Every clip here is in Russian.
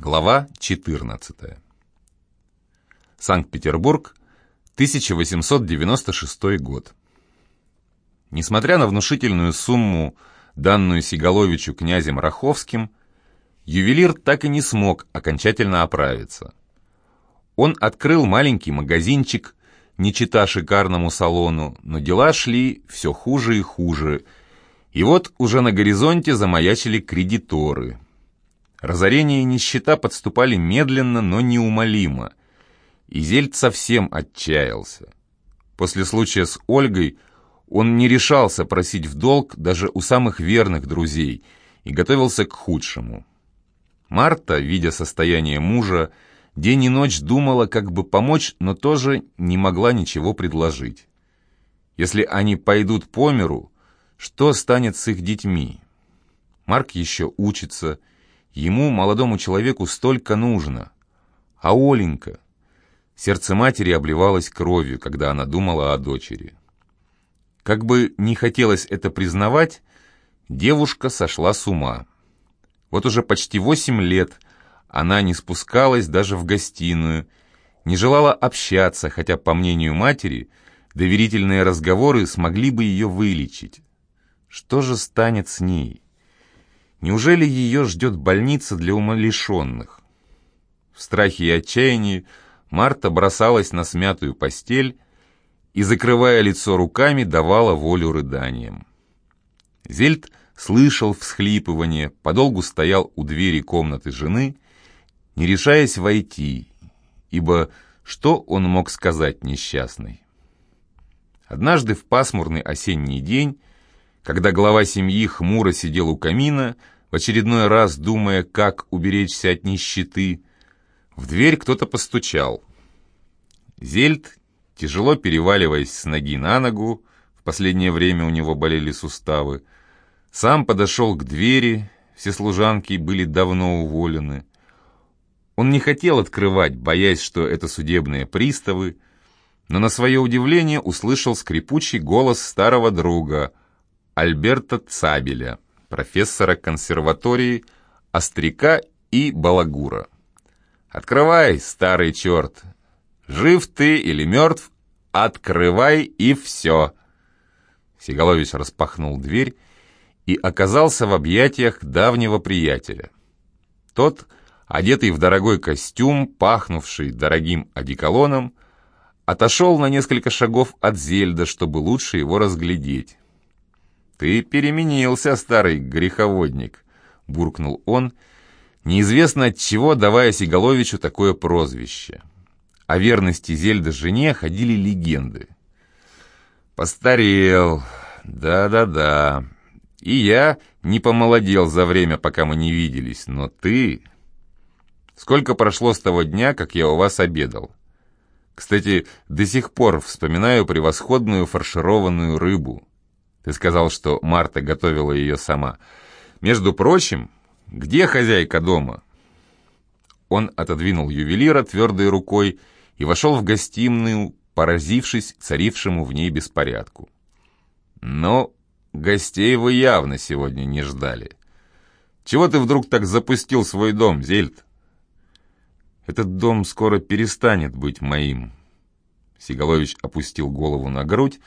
Глава 14. Санкт-Петербург, 1896 год. Несмотря на внушительную сумму, данную Сигаловичу князем Раховским, ювелир так и не смог окончательно оправиться. Он открыл маленький магазинчик, не чита шикарному салону, но дела шли все хуже и хуже, и вот уже на горизонте замаячили кредиторы – Разорение и нищета подступали медленно, но неумолимо. И Зельд совсем отчаялся. После случая с Ольгой он не решался просить в долг даже у самых верных друзей и готовился к худшему. Марта, видя состояние мужа, день и ночь думала, как бы помочь, но тоже не могла ничего предложить. Если они пойдут по миру, что станет с их детьми? Марк еще учится, Ему, молодому человеку, столько нужно. А Оленька... Сердце матери обливалось кровью, когда она думала о дочери. Как бы не хотелось это признавать, девушка сошла с ума. Вот уже почти восемь лет она не спускалась даже в гостиную, не желала общаться, хотя, по мнению матери, доверительные разговоры смогли бы ее вылечить. Что же станет с ней? Неужели ее ждет больница для умалишенных? В страхе и отчаянии Марта бросалась на смятую постель и, закрывая лицо руками, давала волю рыданиям. Зельд слышал всхлипывание, подолгу стоял у двери комнаты жены, не решаясь войти, ибо что он мог сказать несчастный? Однажды в пасмурный осенний день когда глава семьи хмуро сидел у камина, в очередной раз думая, как уберечься от нищеты, в дверь кто-то постучал. Зельд, тяжело переваливаясь с ноги на ногу, в последнее время у него болели суставы, сам подошел к двери, все служанки были давно уволены. Он не хотел открывать, боясь, что это судебные приставы, но на свое удивление услышал скрипучий голос старого друга — Альберта Цабеля, профессора консерватории Остряка и Балагура. «Открывай, старый черт! Жив ты или мертв? Открывай и все!» Сигалович распахнул дверь и оказался в объятиях давнего приятеля. Тот, одетый в дорогой костюм, пахнувший дорогим одеколоном, отошел на несколько шагов от Зельда, чтобы лучше его разглядеть. «Ты переменился, старый греховодник», — буркнул он, неизвестно от чего давая Сигаловичу такое прозвище. О верности Зельда жене ходили легенды. «Постарел, да-да-да. И я не помолодел за время, пока мы не виделись, но ты...» «Сколько прошло с того дня, как я у вас обедал?» Кстати, до сих пор вспоминаю превосходную фаршированную рыбу. Ты сказал, что Марта готовила ее сама. Между прочим, где хозяйка дома?» Он отодвинул ювелира твердой рукой и вошел в гостиную, поразившись царившему в ней беспорядку. «Но гостей вы явно сегодня не ждали. Чего ты вдруг так запустил свой дом, Зельд?» «Этот дом скоро перестанет быть моим». Сигалович опустил голову на грудь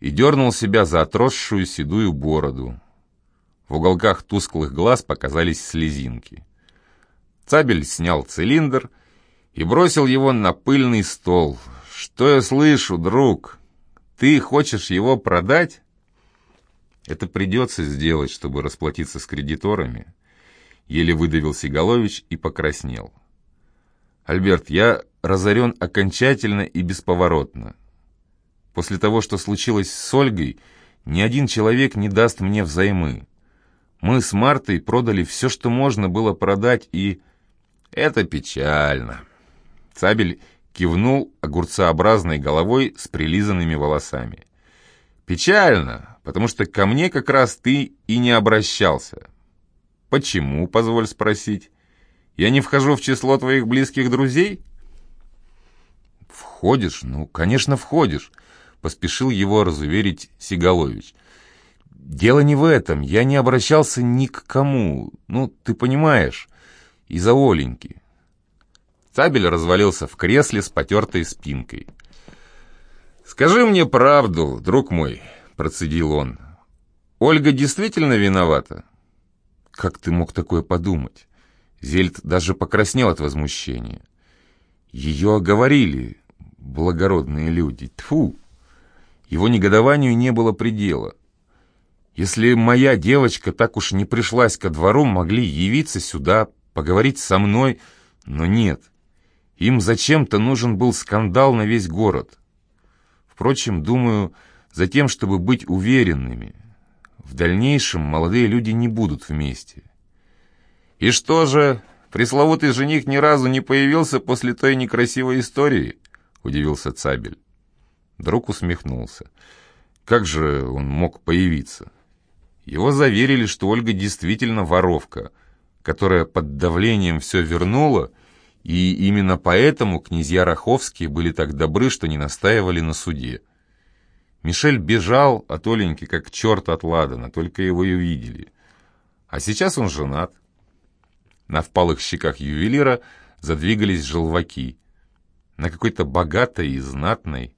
и дернул себя за отросшую седую бороду. В уголках тусклых глаз показались слезинки. Цабель снял цилиндр и бросил его на пыльный стол. «Что я слышу, друг? Ты хочешь его продать?» «Это придется сделать, чтобы расплатиться с кредиторами», — еле выдавил Сигалович и покраснел. «Альберт, я разорен окончательно и бесповоротно. После того, что случилось с Ольгой, ни один человек не даст мне взаймы. Мы с Мартой продали все, что можно было продать, и... Это печально. Цабель кивнул огурцеобразной головой с прилизанными волосами. Печально, потому что ко мне как раз ты и не обращался. Почему, позволь спросить? Я не вхожу в число твоих близких друзей? Входишь? Ну, конечно, входишь. — поспешил его разуверить Сигалович. «Дело не в этом. Я не обращался ни к кому. Ну, ты понимаешь. из-за Оленьки. Цабель развалился в кресле с потертой спинкой. «Скажи мне правду, друг мой», — процедил он. «Ольга действительно виновата?» «Как ты мог такое подумать?» Зельд даже покраснел от возмущения. «Ее оговорили, благородные люди. Тфу! Его негодованию не было предела. Если моя девочка так уж не пришлась ко двору, могли явиться сюда, поговорить со мной, но нет. Им зачем-то нужен был скандал на весь город. Впрочем, думаю, за тем, чтобы быть уверенными. В дальнейшем молодые люди не будут вместе. И что же, пресловутый жених ни разу не появился после той некрасивой истории? Удивился Цабель. Друг усмехнулся. Как же он мог появиться? Его заверили, что Ольга действительно воровка, которая под давлением все вернула, и именно поэтому князья Раховские были так добры, что не настаивали на суде. Мишель бежал от Оленьки, как черт от Ладана, только его и увидели. А сейчас он женат. На впалых щеках ювелира задвигались желваки. На какой-то богатой и знатной.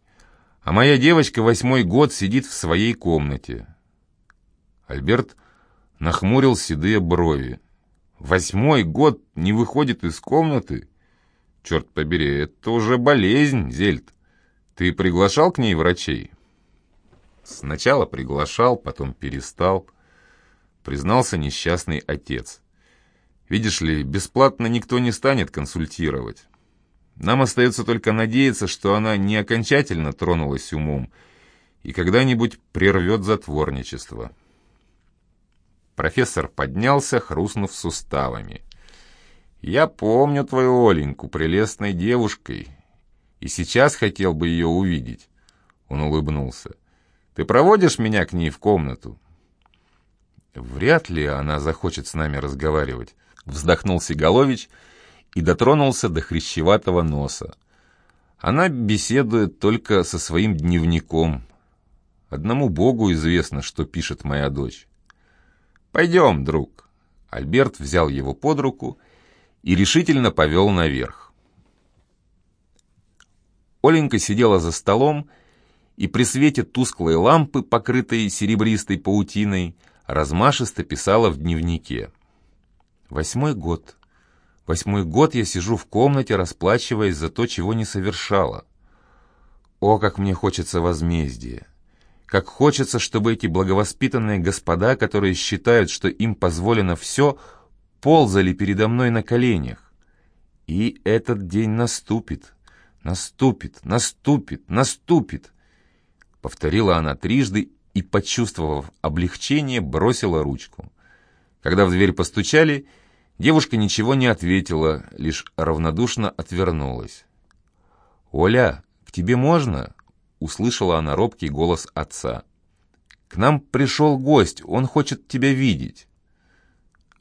А моя девочка восьмой год сидит в своей комнате. Альберт нахмурил седые брови. Восьмой год не выходит из комнаты? Черт побери, это уже болезнь, Зельд. Ты приглашал к ней врачей? Сначала приглашал, потом перестал. Признался несчастный отец. Видишь ли, бесплатно никто не станет консультировать. Нам остается только надеяться, что она не окончательно тронулась умом и когда-нибудь прервет затворничество. Профессор поднялся, хрустнув суставами. Я помню твою Оленьку прелестной девушкой, и сейчас хотел бы ее увидеть. Он улыбнулся. Ты проводишь меня к ней в комнату? Вряд ли она захочет с нами разговаривать, вздохнул Сигалович и дотронулся до хрящеватого носа. Она беседует только со своим дневником. Одному Богу известно, что пишет моя дочь. «Пойдем, друг». Альберт взял его под руку и решительно повел наверх. Оленька сидела за столом, и при свете тусклой лампы, покрытой серебристой паутиной, размашисто писала в дневнике. «Восьмой год. Восьмой год я сижу в комнате, расплачиваясь за то, чего не совершала. О, как мне хочется возмездия! Как хочется, чтобы эти благовоспитанные господа, которые считают, что им позволено все, — ползали передо мной на коленях. И этот день наступит, наступит, наступит, наступит. Повторила она трижды и, почувствовав облегчение, бросила ручку. Когда в дверь постучали, девушка ничего не ответила, лишь равнодушно отвернулась. «Оля, к тебе можно?» — услышала она робкий голос отца. «К нам пришел гость, он хочет тебя видеть».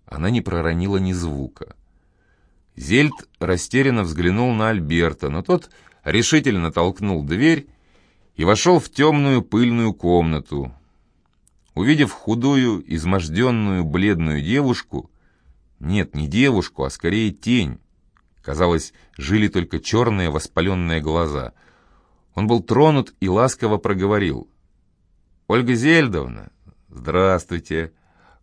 Она не проронила ни звука. Зельд растерянно взглянул на Альберта, но тот решительно толкнул дверь и вошел в темную пыльную комнату. Увидев худую, изможденную, бледную девушку, нет, не девушку, а скорее тень, казалось, жили только черные воспаленные глаза, он был тронут и ласково проговорил. «Ольга Зельдовна, здравствуйте!»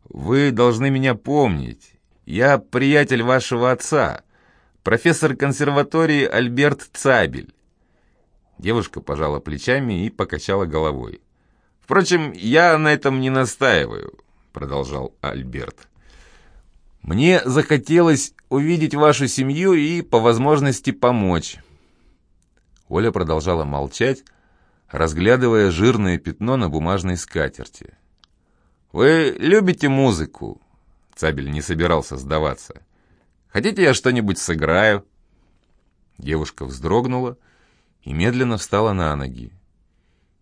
Вы должны меня помнить. Я приятель вашего отца, профессор консерватории Альберт Цабель». Девушка пожала плечами и покачала головой. «Впрочем, я на этом не настаиваю», — продолжал Альберт. «Мне захотелось увидеть вашу семью и, по возможности, помочь». Оля продолжала молчать, разглядывая жирное пятно на бумажной скатерти. «Вы любите музыку?» Цабель не собирался сдаваться. «Хотите, я что-нибудь сыграю?» Девушка вздрогнула и медленно встала на ноги.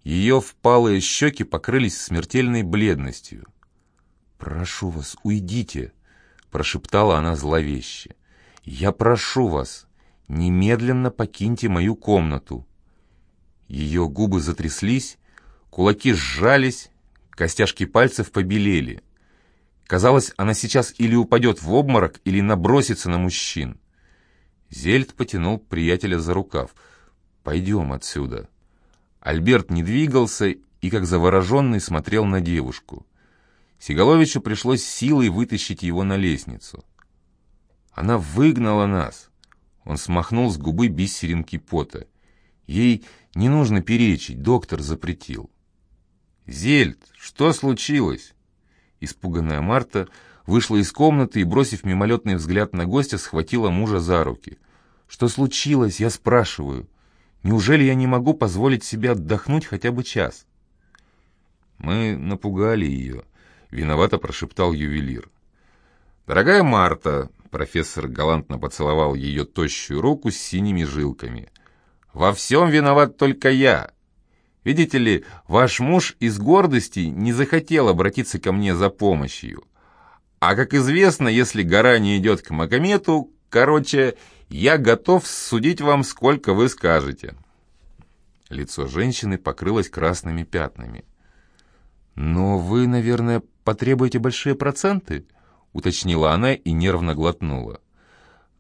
Ее впалые щеки покрылись смертельной бледностью. «Прошу вас, уйдите!» — прошептала она зловеще. «Я прошу вас, немедленно покиньте мою комнату!» Ее губы затряслись, кулаки сжались, Костяшки пальцев побелели. Казалось, она сейчас или упадет в обморок, или набросится на мужчин. Зельд потянул приятеля за рукав. «Пойдем отсюда». Альберт не двигался и, как завороженный, смотрел на девушку. Сигаловичу пришлось силой вытащить его на лестницу. Она выгнала нас. Он смахнул с губы бисеринки пота. Ей не нужно перечить, доктор запретил. «Зельд, что случилось?» Испуганная Марта вышла из комнаты и, бросив мимолетный взгляд на гостя, схватила мужа за руки. «Что случилось, я спрашиваю? Неужели я не могу позволить себе отдохнуть хотя бы час?» «Мы напугали ее», — виновато прошептал ювелир. «Дорогая Марта», — профессор галантно поцеловал ее тощую руку с синими жилками, — «во всем виноват только я. Видите ли, ваш муж из гордости не захотел обратиться ко мне за помощью. А как известно, если гора не идет к Магомету, короче, я готов судить вам, сколько вы скажете». Лицо женщины покрылось красными пятнами. «Но вы, наверное, потребуете большие проценты?» — уточнила она и нервно глотнула.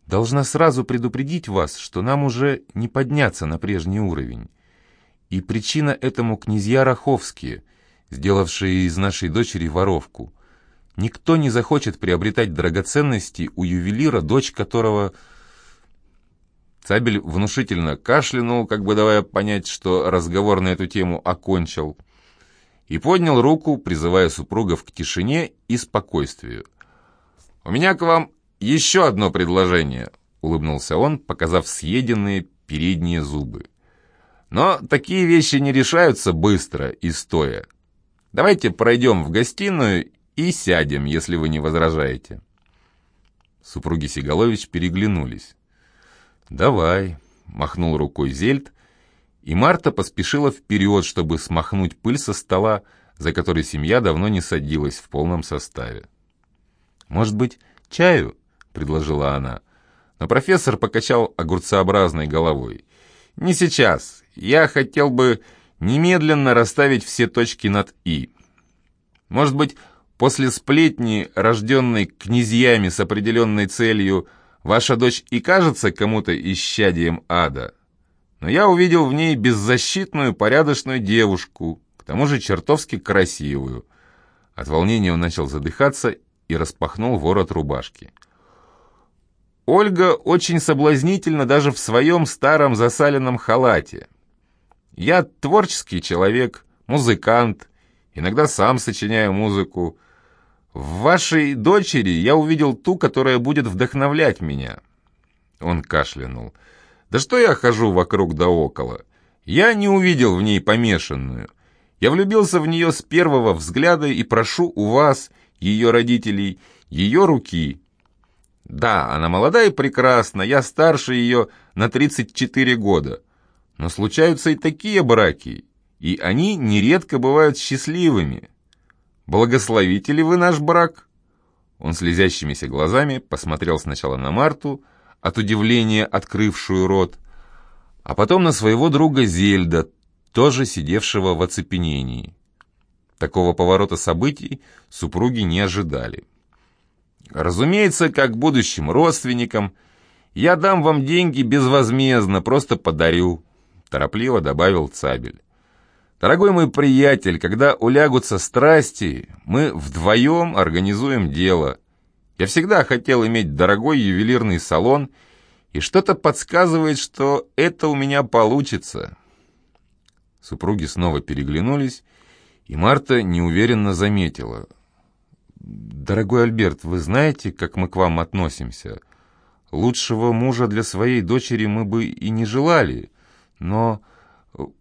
«Должна сразу предупредить вас, что нам уже не подняться на прежний уровень. И причина этому князья Раховские, сделавшие из нашей дочери воровку. Никто не захочет приобретать драгоценности у ювелира, дочь которого... Цабель внушительно кашлянул, как бы давая понять, что разговор на эту тему окончил, и поднял руку, призывая супругов к тишине и спокойствию. «У меня к вам еще одно предложение», — улыбнулся он, показав съеденные передние зубы. Но такие вещи не решаются быстро и стоя. Давайте пройдем в гостиную и сядем, если вы не возражаете». Супруги Сигалович переглянулись. «Давай», — махнул рукой Зельд, и Марта поспешила вперед, чтобы смахнуть пыль со стола, за который семья давно не садилась в полном составе. «Может быть, чаю?» — предложила она. Но профессор покачал огурцеобразной головой. «Не сейчас. Я хотел бы немедленно расставить все точки над «и». Может быть, после сплетни, рожденной князьями с определенной целью, ваша дочь и кажется кому-то исчадием ада? Но я увидел в ней беззащитную, порядочную девушку, к тому же чертовски красивую. От волнения он начал задыхаться и распахнул ворот рубашки. Ольга очень соблазнительна даже в своем старом засаленном халате. Я творческий человек, музыкант, иногда сам сочиняю музыку. В вашей дочери я увидел ту, которая будет вдохновлять меня. Он кашлянул. Да что я хожу вокруг да около? Я не увидел в ней помешанную. Я влюбился в нее с первого взгляда и прошу у вас, ее родителей, ее руки. Да, она молода и прекрасна, я старше ее на 34 года. Но случаются и такие браки, и они нередко бывают счастливыми. Благословите ли вы наш брак?» Он слезящимися глазами посмотрел сначала на Марту, от удивления открывшую рот, а потом на своего друга Зельда, тоже сидевшего в оцепенении. Такого поворота событий супруги не ожидали. Разумеется, как будущим родственникам, я дам вам деньги безвозмездно, просто подарю, торопливо добавил Цабель. Дорогой мой приятель, когда улягутся страсти, мы вдвоем организуем дело. Я всегда хотел иметь дорогой ювелирный салон, и что-то подсказывает, что это у меня получится. Супруги снова переглянулись, и Марта неуверенно заметила — «Дорогой Альберт, вы знаете, как мы к вам относимся? Лучшего мужа для своей дочери мы бы и не желали, но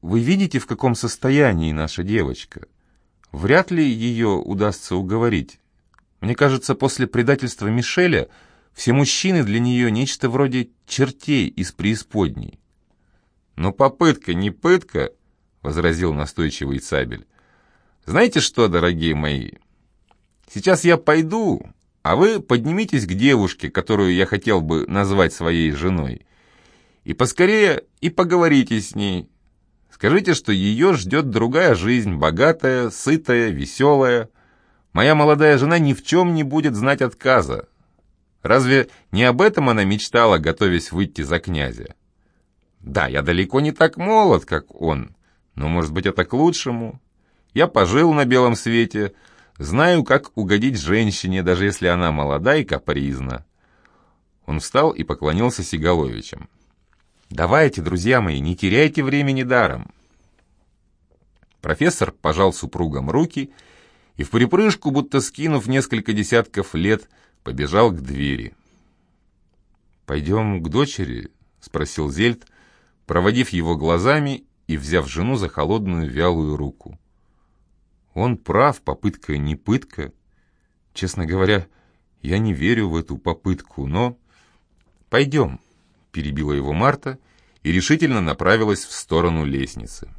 вы видите, в каком состоянии наша девочка? Вряд ли ее удастся уговорить. Мне кажется, после предательства Мишеля все мужчины для нее нечто вроде чертей из преисподней». «Но попытка не пытка», — возразил настойчивый Цабель. «Знаете что, дорогие мои, Сейчас я пойду, а вы поднимитесь к девушке, которую я хотел бы назвать своей женой, и поскорее и поговорите с ней. Скажите, что ее ждет другая жизнь, богатая, сытая, веселая. Моя молодая жена ни в чем не будет знать отказа. Разве не об этом она мечтала, готовясь выйти за князя? Да, я далеко не так молод, как он, но, может быть, это к лучшему. Я пожил на белом свете, знаю, как угодить женщине, даже если она молода и капризна. Он встал и поклонился Сигаловичам. «Давайте, друзья мои, не теряйте времени даром». Профессор пожал супругам руки и в припрыжку, будто скинув несколько десятков лет, побежал к двери. «Пойдем к дочери?» — спросил Зельд, проводив его глазами и взяв жену за холодную вялую руку. Он прав, попытка не пытка. Честно говоря, я не верю в эту попытку, но... «Пойдем», — перебила его Марта и решительно направилась в сторону лестницы.